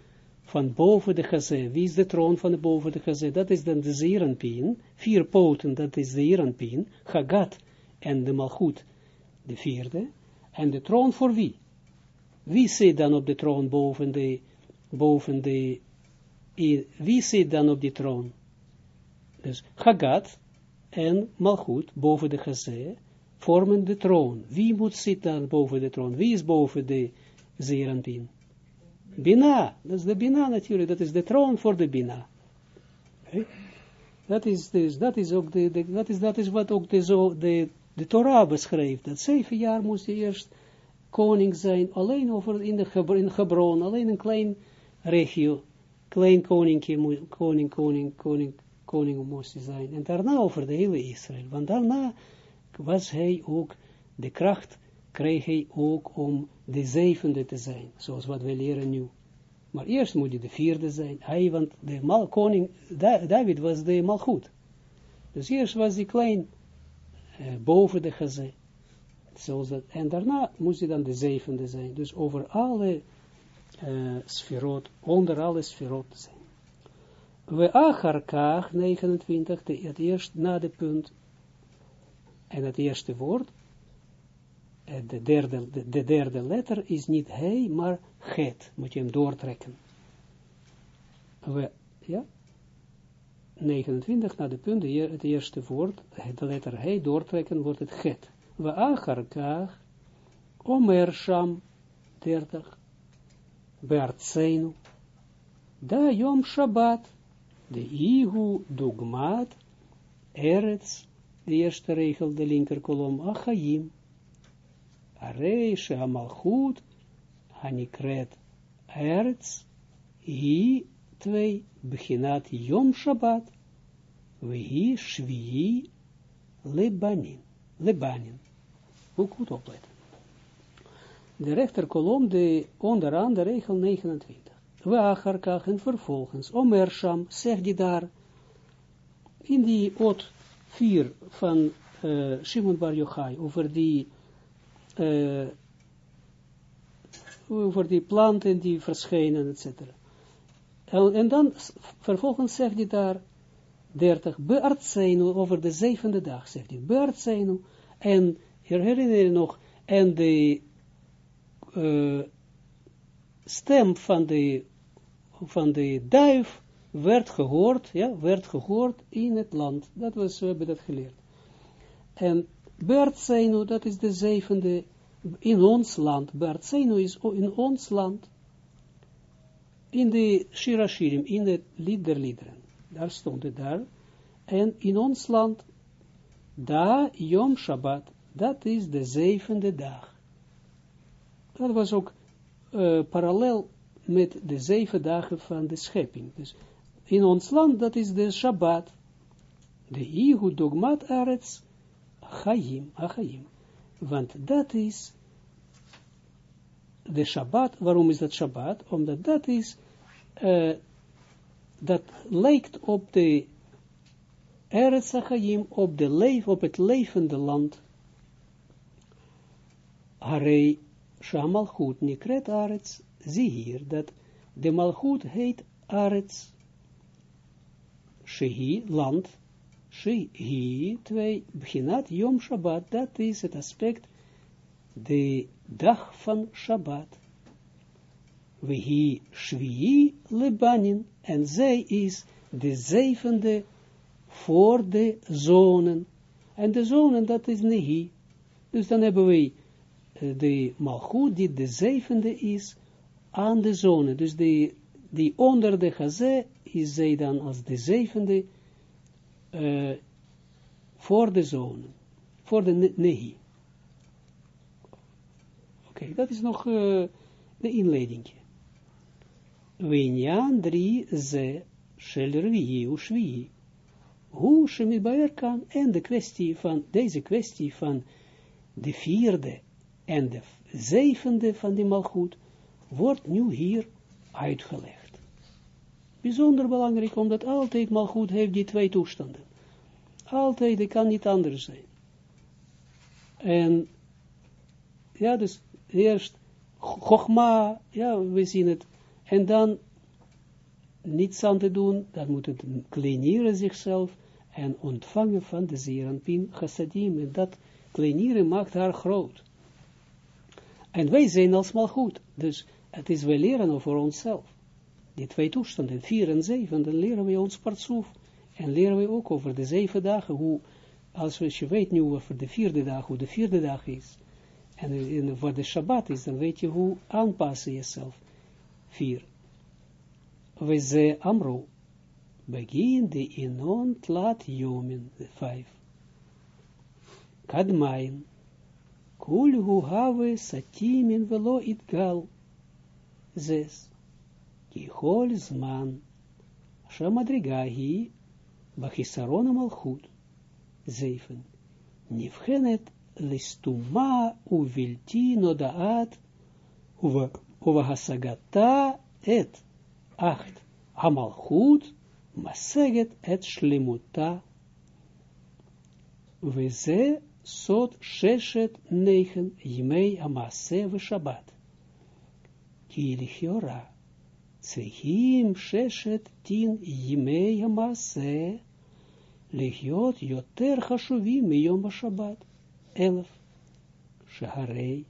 A: van boven de gazé. Wie is de troon van boven de gazé? Dat is dan de zeeranpien. Vier poten, dat is de zeeranpien. Hagat en de malchut, de vierde. En de troon voor wie? Wie zit dan op de troon boven de, boven de, wie zit dan op die troon? Dus Hagat en malchut boven de gazé vormen de troon. Wie moet zitten boven de troon? Wie is boven de Zeranpin? Bina, dat is de Bina natuurlijk, dat is de troon voor de Bina. Dat is, dus, dat is ook de, dat is, dat is wat ook de, de, de Torah beschrijft, dat zeven jaar moest hij eerst koning zijn, alleen over in de in Hebron, alleen een klein regio, klein koninkje, koning, koning, koning, koning moest hij zijn, en daarna over de hele Israël, want daarna was hij ook, de kracht kreeg hij ook om de zevende te zijn, zoals wat we leren nu. Maar eerst moet hij de vierde zijn. Hij, want de mal, koning David was de malgoed. Dus eerst was hij klein, uh, boven de gazé. Zoals. En daarna moest hij dan de zevende zijn. Dus over alle uh, sferot, onder alle sferot zijn. We acharkach 29, het eerst na de punt. En het eerste woord, eh, de derde, de, de derde letter is niet hij, maar het. Moet je hem doortrekken. We, ja, 29 na de punt, het eerste woord, de letter hij doortrekken, wordt het het. We omer sham, 30, beartseinu, da yom shabbat, de ihu dugmat, eretz, de eerste regel, de linker kolom, achayim, arei sheamalchut, hanikret, eretz, hi, twee, beginat yom shabbat, wehi shvii, lebanin, lebanin. Hoe goed opletten. De rechterkolom, de onderaan de regel 29. We acharkach en vervolgens, Omer Sham, zegt die daar, in die oot 4 van Shimon Bar Yochai, over die, uh, over die planten die verschijnen, etc. En, en dan, vervolgens zegt hij daar, 30, beartseinu, over de zevende dag, zegt hij, beartseinu, en herinner je nog, en de uh, stem van de, van de duif werd gehoord, ja, werd gehoord in het land. Dat was, we hebben dat geleerd. En Bertseinu, dat is de zevende, in ons land. Bertseinu is in ons land. In de Shirashirim, in het lied der. Daar stond het daar. En in ons land, da Yom Shabbat, dat is de zevende dag. Dat was ook uh, parallel met de zeven dagen van de schepping. Dus in ons land, dat is de Shabbat. De Ihu dogmat arets Chaim, Achaim. Want dat is de Shabbat. Waarom is dat Shabbat? Omdat dat is, uh, dat lijkt op de Eretz Achaim, op, de leef, op het levende land. Harei Shamalchut Nikret Arets, zie hier dat de Malchut heet Arets, Shehi, land, Shehi, twee, beginat Yom Shabbat, dat is het aspect, de dag van Shabbat. Wehi Shvi Lebanin, en zij is de zevende voor de zonen. En de zonen, dat is Nehi. Dus dan hebben we de malchut die de zevende is aan de zone. Dus die, die onder de gazé is zij dan als de zevende uh, voor de zone. Voor de nehi. Oké, dat is nog uh, de inleiding. Winyan 3 ze shel rviyi u shviyi. Hoe shemidbaer kan en de kwestie van, deze kwestie van de vierde en de zevende van die malgoed wordt nu hier uitgelegd. Bijzonder belangrijk, omdat altijd malgoed heeft die twee toestanden. Altijd, kan niet anders zijn. En, ja, dus eerst Chogma, ja, we zien het, en dan niets aan te doen, dan moet het kleineren zichzelf en ontvangen van de Zeranpin chassadim, en dat kleineren maakt haar groot. En wij zijn alsmaar goed. Dus het is, wij leren over onszelf. Die twee toestanden, vier en zeven, dan leren we ons partsoef. En leren we ook over de zeven dagen, hoe, als je weet nu over de vierde dag, hoe de vierde dag is. En, en wat de Shabbat is, dan weet je hoe aanpassen jezelf. Vier. We ze amro. Begin de inon tlat jomen. Vijf. Kadmain. Kulhu have satimin velo itgal. Zes. Kihol zman. Shamadrigahi. Bachisaron malchut. Zeven. Nifchenet listuma uvilti nodaat. Uva hasagata et, acht, amal goed, maseget et shlimuta, we ze sot sheshet negen, jimei amase we shabbat. Ki lichiora, צריכים ששת תין ימי המעשה להיות יותר חשובים מיום השבת. אלף, שהרי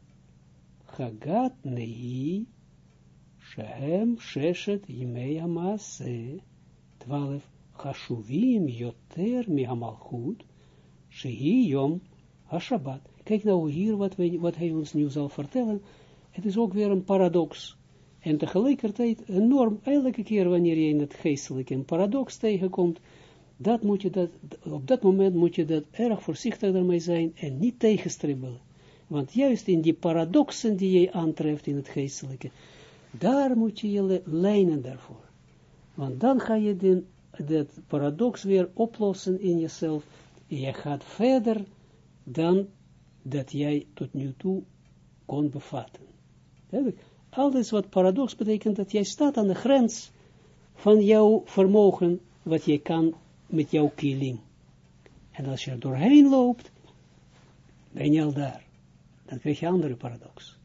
A: חגת נהי שהם ששת ימי המעשה, twaalf, חשובים יותר מהמלכות, שהיא יום השבת. Kijk nou hier wat, we, wat hij ons nu zal vertellen. Het is ook weer een paradox. En tegelijkertijd enorm, elke keer wanneer je in het geestelijke een paradox tegenkomt, dat moet je dat, op dat moment moet je dat erg voorzichtig ermee zijn en niet tegenstribbelen. Want juist in die paradoxen die je aantreft in het geestelijke, daar moet je je lijnen daarvoor. Want dan ga je den, dat paradox weer oplossen in jezelf. Je gaat verder dan dat jij tot nu toe kon bevatten. Alles wat paradox betekent, dat jij staat aan de grens van jouw vermogen, wat je kan met jouw kilim. En als je er doorheen loopt, ben je al daar. Dan krijg je andere paradox.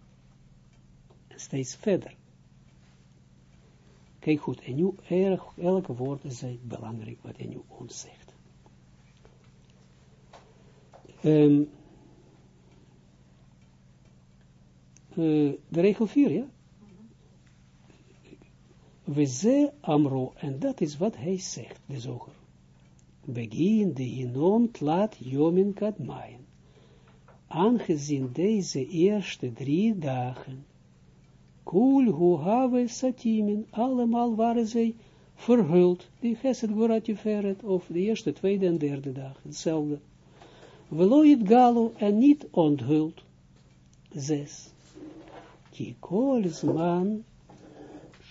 A: En steeds verder. Kijk goed, en woord is belangrijk wat hij nu ons zegt. Um, uh, de regel 4, ja? We ze amro, en dat is wat hij zegt, de zoger. Begin de hinon tlat jomin kadmaien. Aangezien deze eerste drie dagen, kul hu have satimin, allemaal waren zij verhuld, die geset gorat feret, of de eerste, tweede en derde dag, hetzelfde. Veloit galo en niet onthuld. Zes. Ki kol zman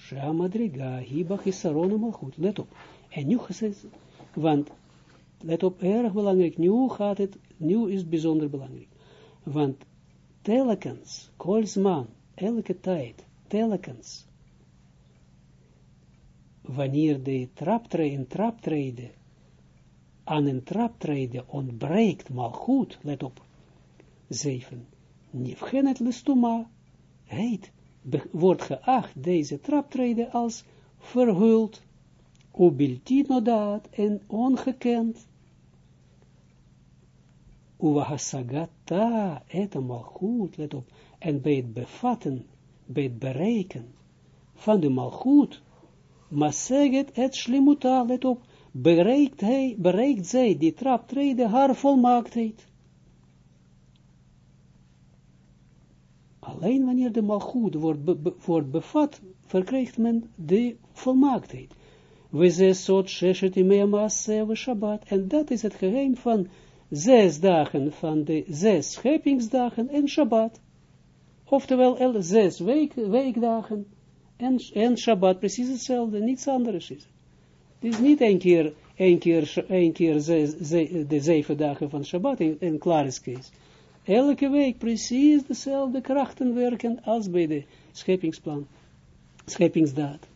A: Shamadriga, Hibach is Saron goed. Let op. En nu gezegd, want, let op, erg belangrijk, nu gaat het, nu is bijzonder belangrijk. Want telkens, kolsman, elke tijd, telkens, wanneer de traptreden, traptreden, aan een traptreden ontbreekt, maar goed, let op, zeven, het listuma, heet, wordt geacht deze traptreden als verhuld, ubiltinodaat en ongekend. Uwahasagata, et malchut, let op, en bij het bevatten, bij het bereiken van de malchut, maseget et shlimuta, let op, bereikt hij, bereikt zij, die traptreden, haar volmaaktheid. Alleen wanneer de malgoed wordt, be, wordt bevat, verkrijgt men de volmaaktheid. We zes soort sheshet we Shabbat. En dat is het geheim van zes dagen, van de zes scheppingsdagen en Shabbat. Oftewel, el, zes week, weekdagen en, en Shabbat, precies hetzelfde, niets anders is het. Het is niet één keer, één keer, één keer zes, de zeven dagen van Shabbat en, en klaar elke week precies dezelfde krachten werken als bij de scheppingsplan, scheppingsdaad.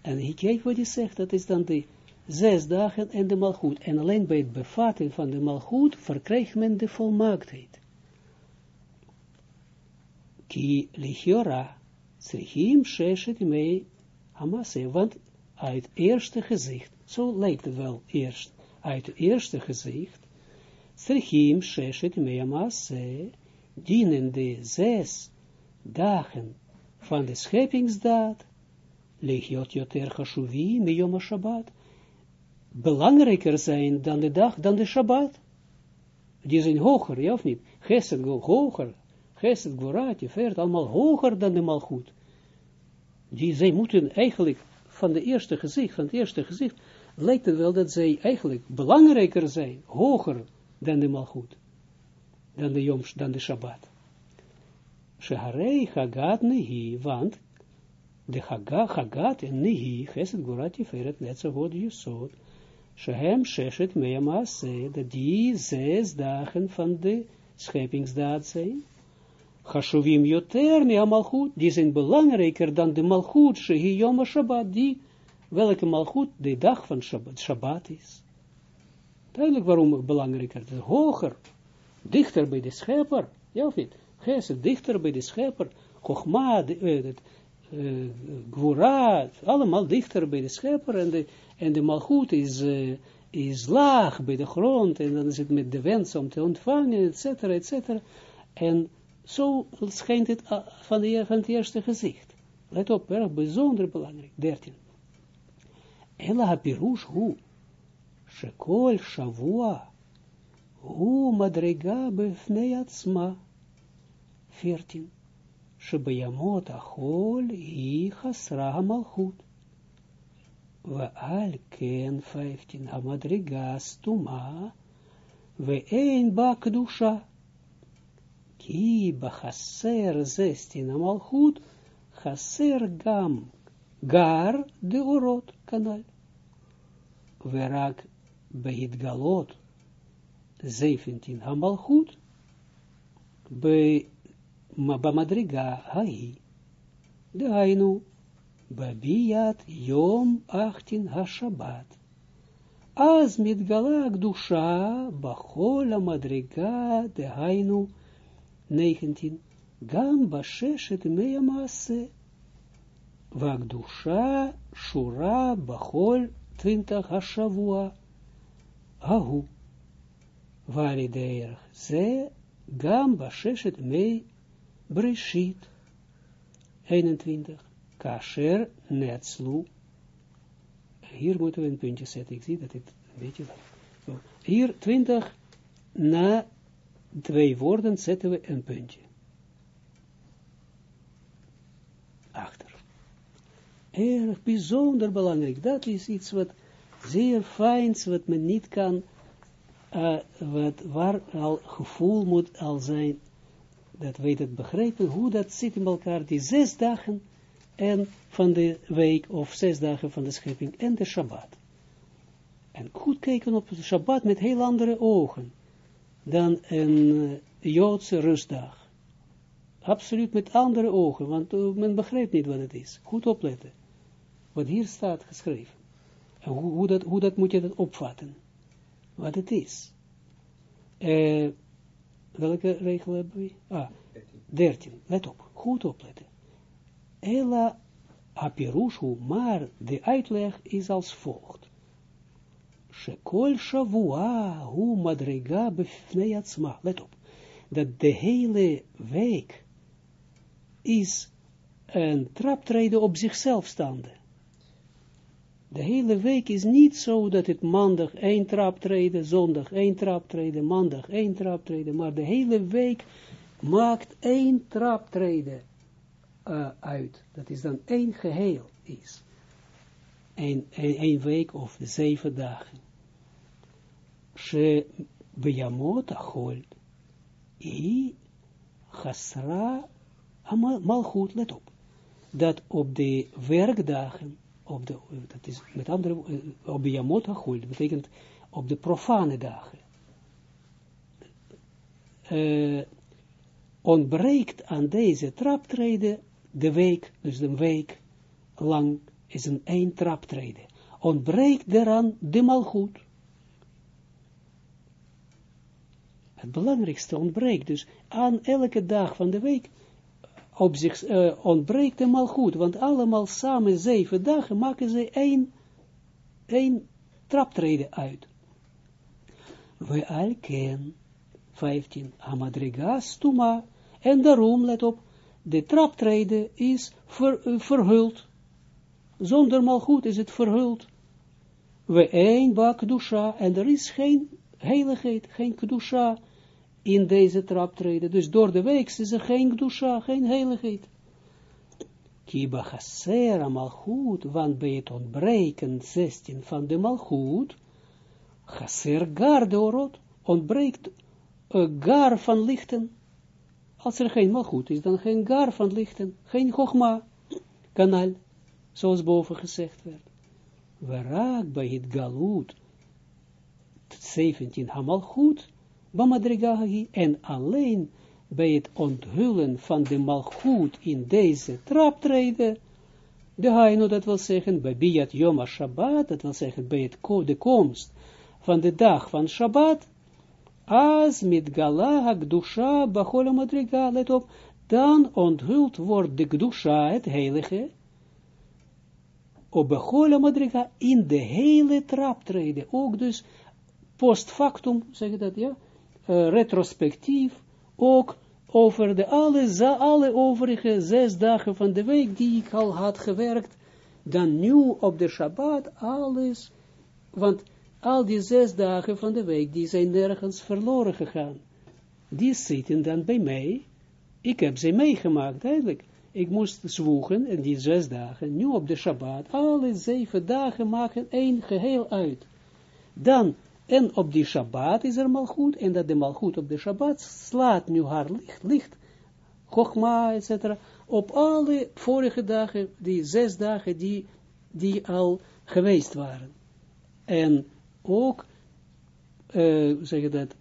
A: En hij kijkt wat hij zegt, dat is dan de zes dagen en de malgoed. En alleen bij het bevatten van de malgoed verkrijgt men de volmaaktheid. Ki lichiora, tzrichim sheshet mei hamase, want uit eerste gezicht, zo lijkt het wel eerst, uit eerste gezicht, Strichim sheshet meamase, dienen de zes dagen van de scheppingsdaad, legiot joter chashuvi meyom Shabbat, belangrijker zijn dan de dag, dan de Shabbat. Die zijn hoger, ja of niet? Gesed hoger, Gesed Gorat, Jefert, allemaal hoger dan de Malchut. Die, zij moeten eigenlijk van de eerste gezicht, van het eerste gezicht, lijkt het wel dat zij eigenlijk belangrijker zijn, hoger dan de malchut, dan de joms, dan de Shabbat. Sheharei Hagat Nehi, want de Hagat en Nehi, Chesed Gorat Tiferet Netzavod Yesod, Shehem Sheshet Meamase, dat die zes dagen van de scheppingsdaad zijn, Chashuvim yoter malchut, die zijn belangrijker dan de malchut, shehi yom Shabbat, die, welke malchut de dag van Shabbat is. Duidelijk waarom belangrijker hoger, dichter bij de schepper, ja of niet? Dichter bij de schepper, Chogma, uh, Gwura, allemaal dichter bij de schepper, en de, en de malchut is, uh, is laag bij de grond, en dan is het met de wens om te ontvangen, et cetera, et cetera. En zo schijnt het van, de, het eerste gezicht. Let op, erg bijzonder belangrijk. 13. Ela hapirush hu, shekol shavua, hu madrega befnei atzma. 14. Shebayamot achol hi chasra hamalchut. ועל כן 15 המדרגה סתומה ואין בה קדושה. כי בחסר זסטין המלכות חסר גם גר דאורות כנ"ל. ורק בהתגלות זייפנטין המלכות במדרגה ההיא. דהיינו, בביאת יום אחתין השבת. אז מתגלה הקדושה בכל המדרגה, דהיינו, 19, גם בששת ימי המעשה, והקדושה שורה בכל twintig השבוע Ahu. Walideer. Ze gamba sheshet mei breshit. 21. Kasher netslu. Hier moeten we een puntje zetten. Ik zie dat dit een beetje... Zo. Hier 20. Na twee woorden zetten we een puntje. Achter. Erg bijzonder belangrijk. Dat is iets wat zeer fijns, wat men niet kan, uh, wat, waar al gevoel moet al zijn, dat weet het begrijpen, hoe dat zit in elkaar, die zes dagen en van de week, of zes dagen van de schepping, en de Shabbat. En goed kijken op de Shabbat met heel andere ogen dan een Joodse rustdag. Absoluut met andere ogen, want uh, men begrijpt niet wat het is. Goed opletten. Wat hier staat geschreven. Hoe, dat, hoe dat moet je dat opvatten. Wat het is. Uh, welke regel hebben we? Ah, 13. Let op. Goed opletten. Ela apirushu, maar de uitleg is als volgt. Shekol shavua hu madrega befnei atzma. Let op. Dat de hele week is een traptreden op zichzelf staande. De hele week is niet zo dat het maandag één trap treden, zondag één trap treden, maandag één trap treden, maar de hele week maakt één trap treden eh, uit. Dat is dan één geheel is. Eén één week of zeven dagen. Ze bejamot achol i chasra goed let op. Dat op de werkdagen op de, dat is met andere, op de Yamot dat betekent op de profane dagen, uh, ontbreekt aan deze traptreden de week, dus een week lang is een één traptreden, ontbreekt eraan de malchut. Het belangrijkste ontbreekt dus aan elke dag van de week op zich uh, ontbreekt helemaal goed, want allemaal samen zeven dagen maken ze één, één traptreden uit. We al ken, 15, amadriga stuma, en daarom, let op, de traptreden is uh, verhuld. Zonder malgoed is het verhuld. We één bak dusha, en er is geen heiligheid, geen kedusha, in deze traptreden. Dus door de week is er geen gdusha, geen heiligheid. Kiba chasera malchut, want bij het ontbreken 16 van de malchut, chaser gar de orot, ontbreekt een gar van lichten. Als er geen malchut is, dan geen gar van lichten, geen chogma, kanaal, zoals boven gezegd werd. Warak bij het galut, 17 hamalchut, Bamadrigahi, en alleen bij het onthullen van de malgoed in deze traptreden, de haino, dat wil zeggen, bij Biyat Yom Shabbat, dat wil zeggen, bij het de komst van de dag van Shabbat, as mit gala hagdusha bachol madriga, let op, dan onthuld wordt de gdusha, het heilige, op bachol madriga, in de hele traptreden, ook dus post factum, zeg je dat, ja, uh, retrospectief, ook over de alle, alle overige zes dagen van de week die ik al had gewerkt, dan nu op de Shabbat alles, want al die zes dagen van de week, die zijn nergens verloren gegaan. Die zitten dan bij mij. Ik heb ze meegemaakt, eigenlijk. Ik moest zwoegen in die zes dagen, nu op de Shabbat, alle zeven dagen maken één geheel uit. Dan en op die Shabbat is er malgoed, en dat de malgoed op de Shabbat slaat nu haar licht, licht, Chogma, etc. op alle vorige dagen, die zes dagen die, die al geweest waren. En ook, uh, zeg je dat,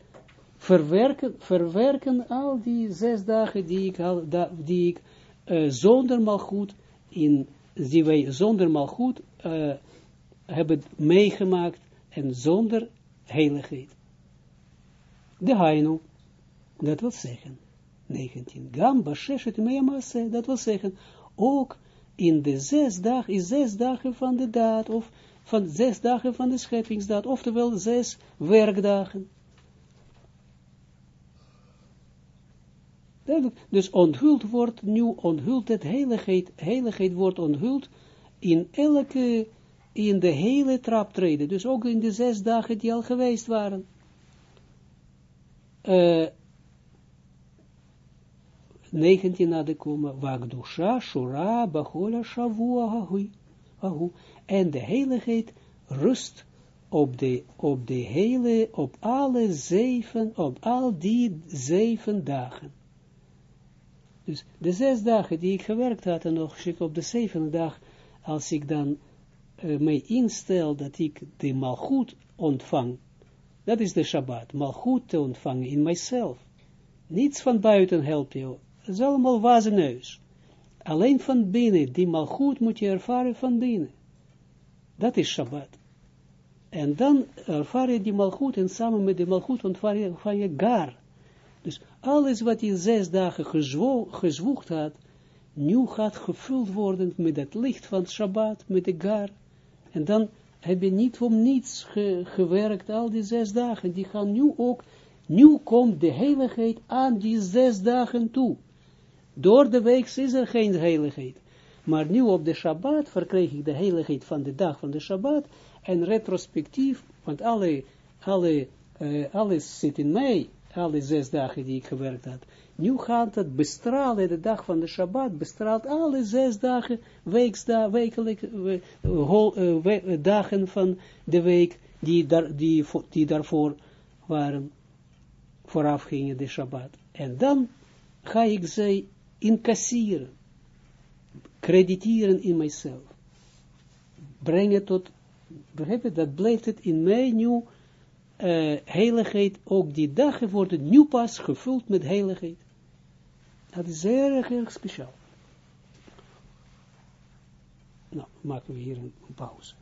A: verwerken, verwerken al die zes dagen die ik, al, die ik uh, zonder malgoed, in, die wij zonder malgoed uh, hebben meegemaakt en zonder heiligheid. De Hainu, dat wil zeggen, 19. Gamba, Sheshet, Meamase, dat wil zeggen, ook in de zes dagen, is zes dagen van de daad, of van zes dagen van de scheppingsdaad, oftewel zes werkdagen. Dus onthuld wordt nu, onthuld het heiligheid, heiligheid wordt onthuld in elke in de hele traptreden, dus ook in de zes dagen die al geweest waren. Uh, 19 na de koma, Wagdusha, Shura, Bachola, Shavua, Ahu. En de heiligheid rust op de, op de hele, op alle zeven, op al die zeven dagen. Dus de zes dagen die ik gewerkt had, en nog op de zevende dag, als ik dan uh, mij instel dat ik de malgoed ontvang, dat is de Shabbat, malgoed te ontvangen in mijzelf. Niets van buiten helpt je, het is allemaal wazeneus. Alleen van binnen, die malgoed moet je ervaren van binnen. Dat is Shabbat. En dan ervaar je die malgoed en samen met die malgoed ontvang je, je gar. Dus alles wat je zes dagen gezwoegd had, nu gaat gevuld worden met het licht van Shabbat, met de gar. En dan heb je niet om niets gewerkt, al die zes dagen. Die gaan nu ook, nu komt de heiligheid aan die zes dagen toe. Door de week is er geen heiligheid. Maar nu op de Shabbat verkreeg ik de heiligheid van de dag van de Shabbat. En retrospectief, want alle, alle, uh, alles zit in mij, alle zes dagen die ik gewerkt had. Nu gaat het bestralen, de dag van de Shabbat, bestraalt alle zes dagen, weeksda, wekelijk, we, uh, we, dagen van de week, die, daar, die, die daarvoor waren, vooraf gingen de Shabbat. En dan ga ik ze incasseren, crediteren in mijzelf. Brengen tot, begrijp dat blijft het in mij uh, heiligheid, ook die dagen worden nu pas gevuld met heiligheid. Dat is erg, erg speciaal. Nou, maken we hier een pauze.